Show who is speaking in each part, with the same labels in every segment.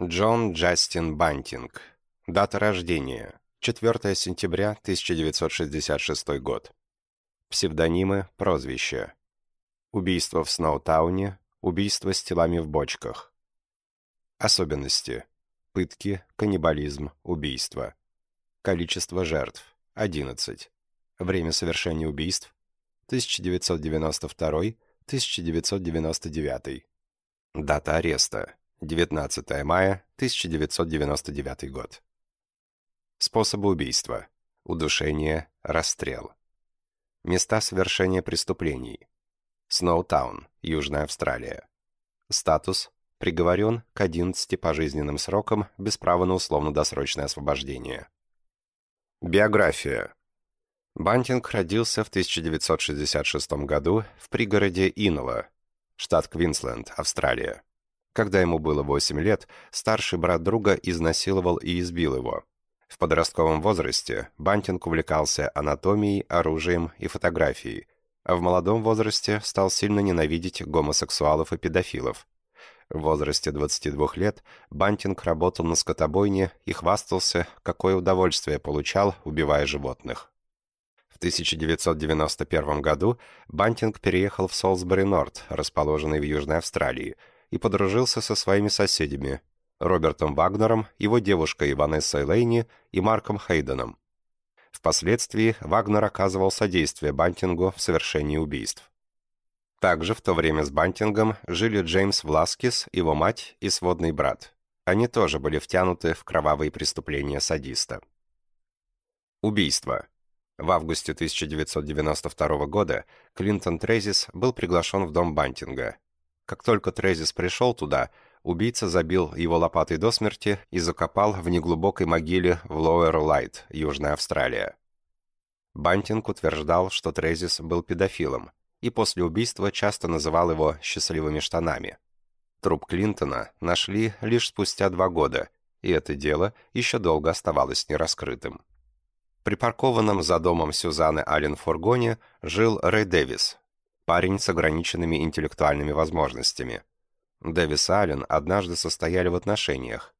Speaker 1: Джон Джастин Бантинг. Дата рождения. 4 сентября 1966 год. Псевдонимы, прозвища. Убийство в Сноутауне, убийство с телами в бочках. Особенности. Пытки, каннибализм, убийство. Количество жертв. 11. Время совершения убийств. 1992-1999. Дата ареста. 19 мая 1999 год. Способы убийства. Удушение, расстрел. Места совершения преступлений. Сноутаун, Южная Австралия. Статус. Приговорен к 11 пожизненным срокам без права на условно-досрочное освобождение. Биография. Бантинг родился в 1966 году в пригороде Инола, штат Квинсленд, Австралия. Когда ему было 8 лет, старший брат друга изнасиловал и избил его. В подростковом возрасте Бантинг увлекался анатомией, оружием и фотографией, а в молодом возрасте стал сильно ненавидеть гомосексуалов и педофилов. В возрасте 22 лет Бантинг работал на скотобойне и хвастался, какое удовольствие получал, убивая животных. В 1991 году Бантинг переехал в Солсбери-Норт, расположенный в Южной Австралии, и подружился со своими соседями Робертом Вагнером, его девушкой Ванессой Лейни и Марком Хейденом. Впоследствии Вагнер оказывал содействие Бантингу в совершении убийств. Также в то время с Бантингом жили Джеймс Власкис, его мать и сводный брат. Они тоже были втянуты в кровавые преступления садиста. Убийство. В августе 1992 года Клинтон Трезис был приглашен в дом Бантинга. Как только Трезис пришел туда, убийца забил его лопатой до смерти и закопал в неглубокой могиле в Лоуэр-Лайт, Южная Австралия. Бантинг утверждал, что Трезис был педофилом, и после убийства часто называл его «счастливыми штанами». Труп Клинтона нашли лишь спустя два года, и это дело еще долго оставалось нераскрытым. Припаркованном за домом Сюзанны Аллен в фургоне жил Рэй Дэвис, парень с ограниченными интеллектуальными возможностями. Дэвис и Аллен однажды состояли в отношениях.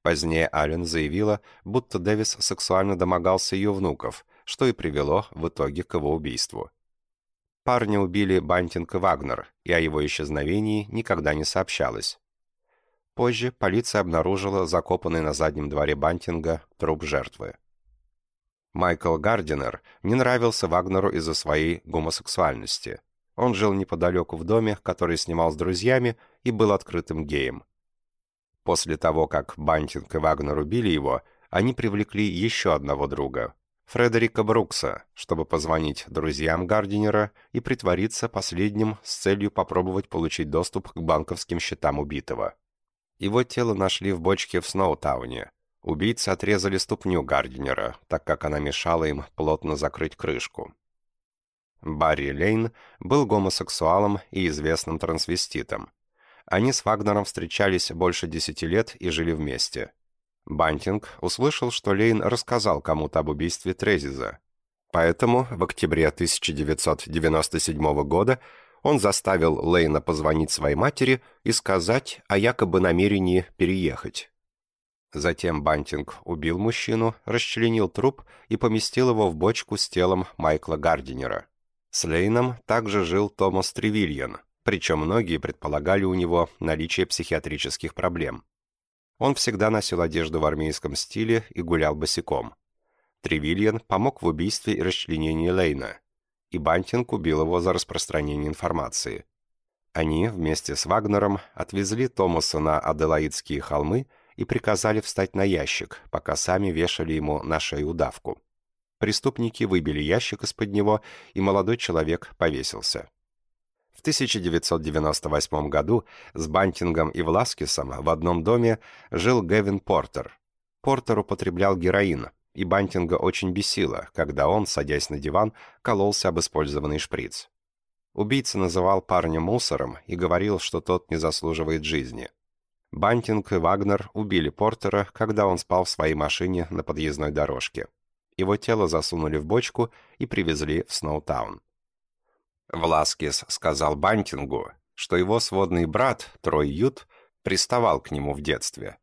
Speaker 1: Позднее Аллен заявила, будто Дэвис сексуально домогался ее внуков, что и привело в итоге к его убийству. Парня убили Бантинг и Вагнер, и о его исчезновении никогда не сообщалось. Позже полиция обнаружила закопанный на заднем дворе Бантинга труп жертвы. Майкл Гардинер не нравился Вагнеру из-за своей гомосексуальности – он жил неподалеку в доме, который снимал с друзьями, и был открытым геем. После того, как Бантинг и Вагнер убили его, они привлекли еще одного друга, Фредерика Брукса, чтобы позвонить друзьям Гардинера и притвориться последним с целью попробовать получить доступ к банковским счетам убитого. Его тело нашли в бочке в Сноутауне. Убийцы отрезали ступню Гардинера, так как она мешала им плотно закрыть крышку. Барри Лейн был гомосексуалом и известным трансвеститом. Они с Вагнером встречались больше десяти лет и жили вместе. Бантинг услышал, что Лейн рассказал кому-то об убийстве Трезиза. Поэтому в октябре 1997 года он заставил Лейна позвонить своей матери и сказать о якобы намерении переехать. Затем Бантинг убил мужчину, расчленил труп и поместил его в бочку с телом Майкла Гардинера. С Лейном также жил Томас Тревильян, причем многие предполагали у него наличие психиатрических проблем. Он всегда носил одежду в армейском стиле и гулял босиком. Тревильян помог в убийстве и расчленении Лейна, и Бантинг убил его за распространение информации. Они вместе с Вагнером отвезли Томаса на Аделаидские холмы и приказали встать на ящик, пока сами вешали ему на шею удавку. Преступники выбили ящик из-под него, и молодой человек повесился. В 1998 году с Бантингом и Власкисом в одном доме жил Гевин Портер. Портер употреблял героин, и Бантинга очень бесило, когда он, садясь на диван, кололся об использованный шприц. Убийца называл парня мусором и говорил, что тот не заслуживает жизни. Бантинг и Вагнер убили Портера, когда он спал в своей машине на подъездной дорожке. Его тело засунули в бочку и привезли в Сноутаун. Власкис сказал Бантингу, что его сводный брат, Трой Ют, приставал к нему в детстве.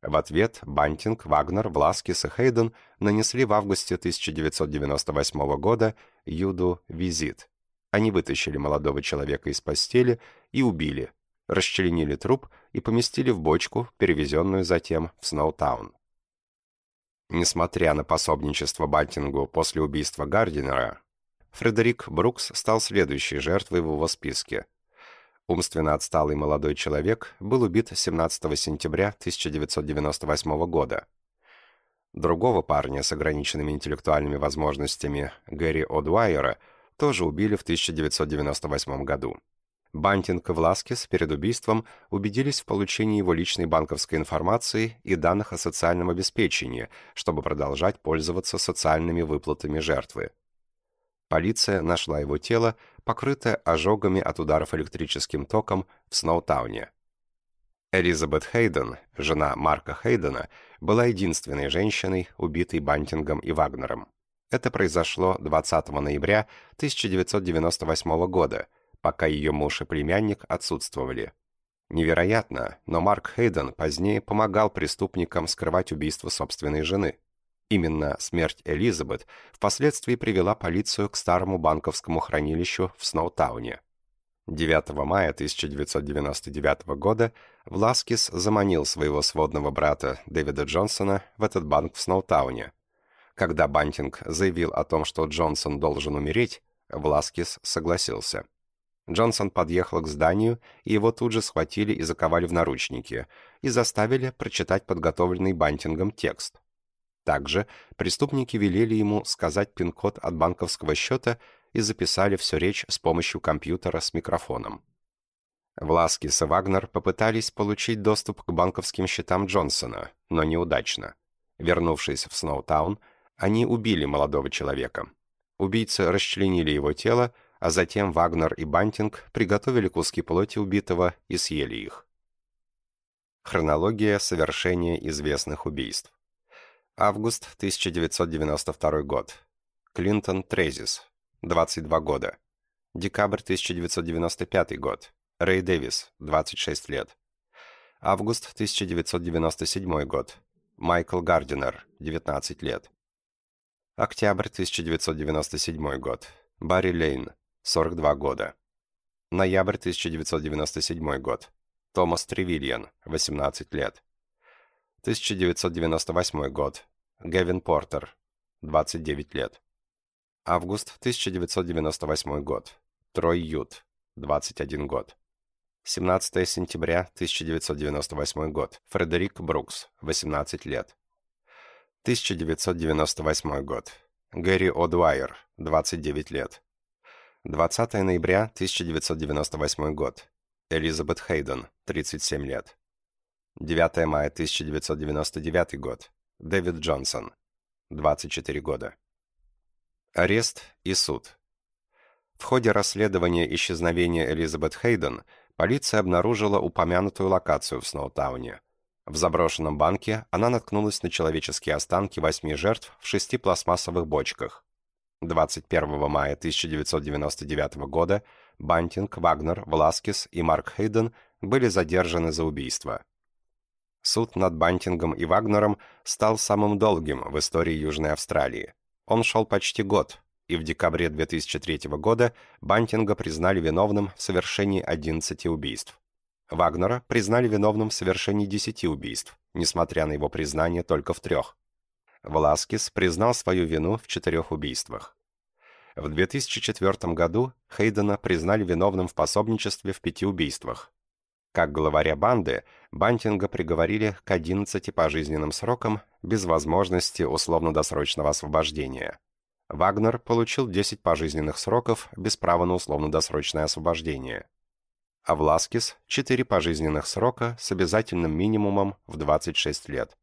Speaker 1: В ответ Бантинг, Вагнер, Власкис и Хейден нанесли в августе 1998 года Юду визит. Они вытащили молодого человека из постели и убили, расчленили труп и поместили в бочку, перевезенную затем в Сноутаун. Несмотря на пособничество Бантингу после убийства Гардинера, Фредерик Брукс стал следующей жертвой в его списке – Умственно отсталый молодой человек был убит 17 сентября 1998 года. Другого парня с ограниченными интеллектуальными возможностями, Гэри О'Дуайера, тоже убили в 1998 году. Бантинг и Власкис перед убийством убедились в получении его личной банковской информации и данных о социальном обеспечении, чтобы продолжать пользоваться социальными выплатами жертвы. Полиция нашла его тело, покрытое ожогами от ударов электрическим током в Сноутауне. Элизабет Хейден, жена Марка Хейдена, была единственной женщиной, убитой Бантингом и Вагнером. Это произошло 20 ноября 1998 года, пока ее муж и племянник отсутствовали. Невероятно, но Марк Хейден позднее помогал преступникам скрывать убийство собственной жены. Именно смерть Элизабет впоследствии привела полицию к старому банковскому хранилищу в Сноутауне. 9 мая 1999 года Власкис заманил своего сводного брата Дэвида Джонсона в этот банк в Сноутауне. Когда Бантинг заявил о том, что Джонсон должен умереть, Власкис согласился. Джонсон подъехал к зданию, и его тут же схватили и заковали в наручники, и заставили прочитать подготовленный Бантингом текст. Также преступники велели ему сказать пин-код от банковского счета и записали всю речь с помощью компьютера с микрофоном. Власкис и Вагнер попытались получить доступ к банковским счетам Джонсона, но неудачно. Вернувшись в Сноутаун, они убили молодого человека. Убийцы расчленили его тело, а затем Вагнер и Бантинг приготовили куски плоти убитого и съели их. Хронология совершения известных убийств. Август 1992 год. Клинтон Трезис, 22 года. Декабрь 1995 год. Рэй Дэвис, 26 лет. Август 1997 год. Майкл Гардинер, 19 лет. Октябрь 1997 год. Барри Лейн, 42 года. Ноябрь 1997 год. Томас Тревильян, 18 лет. 1998 год. Гевин Портер, 29 лет. Август 1998 год. Трой Ют, 21 год. 17 сентября 1998 год. Фредерик Брукс, 18 лет. 1998 год. Гэри О'Дуайер, 29 лет. 20 ноября 1998 год. Элизабет Хейден, 37 лет. 9 мая 1999 год. Дэвид Джонсон. 24 года. Арест и суд. В ходе расследования исчезновения Элизабет Хейден полиция обнаружила упомянутую локацию в Сноутауне. В заброшенном банке она наткнулась на человеческие останки восьми жертв в шести пластмассовых бочках. 21 мая 1999 года Бантинг, Вагнер, Власкис и Марк Хейден были задержаны за убийство. Суд над Бантингом и Вагнером стал самым долгим в истории Южной Австралии. Он шел почти год, и в декабре 2003 года Бантинга признали виновным в совершении 11 убийств. Вагнера признали виновным в совершении 10 убийств, несмотря на его признание только в трех. Власкис признал свою вину в четырех убийствах. В 2004 году Хейдена признали виновным в пособничестве в пяти убийствах, как главаря банды, Бантинга приговорили к 11 пожизненным срокам без возможности условно-досрочного освобождения. Вагнер получил 10 пожизненных сроков без права на условно-досрочное освобождение. А Власкис – 4 пожизненных срока с обязательным минимумом в 26 лет.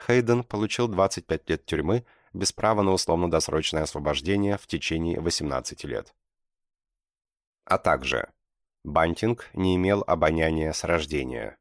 Speaker 1: Хейден получил 25 лет тюрьмы без права на условно-досрочное освобождение в течение 18 лет. А также Бантинг не имел обоняния с рождения.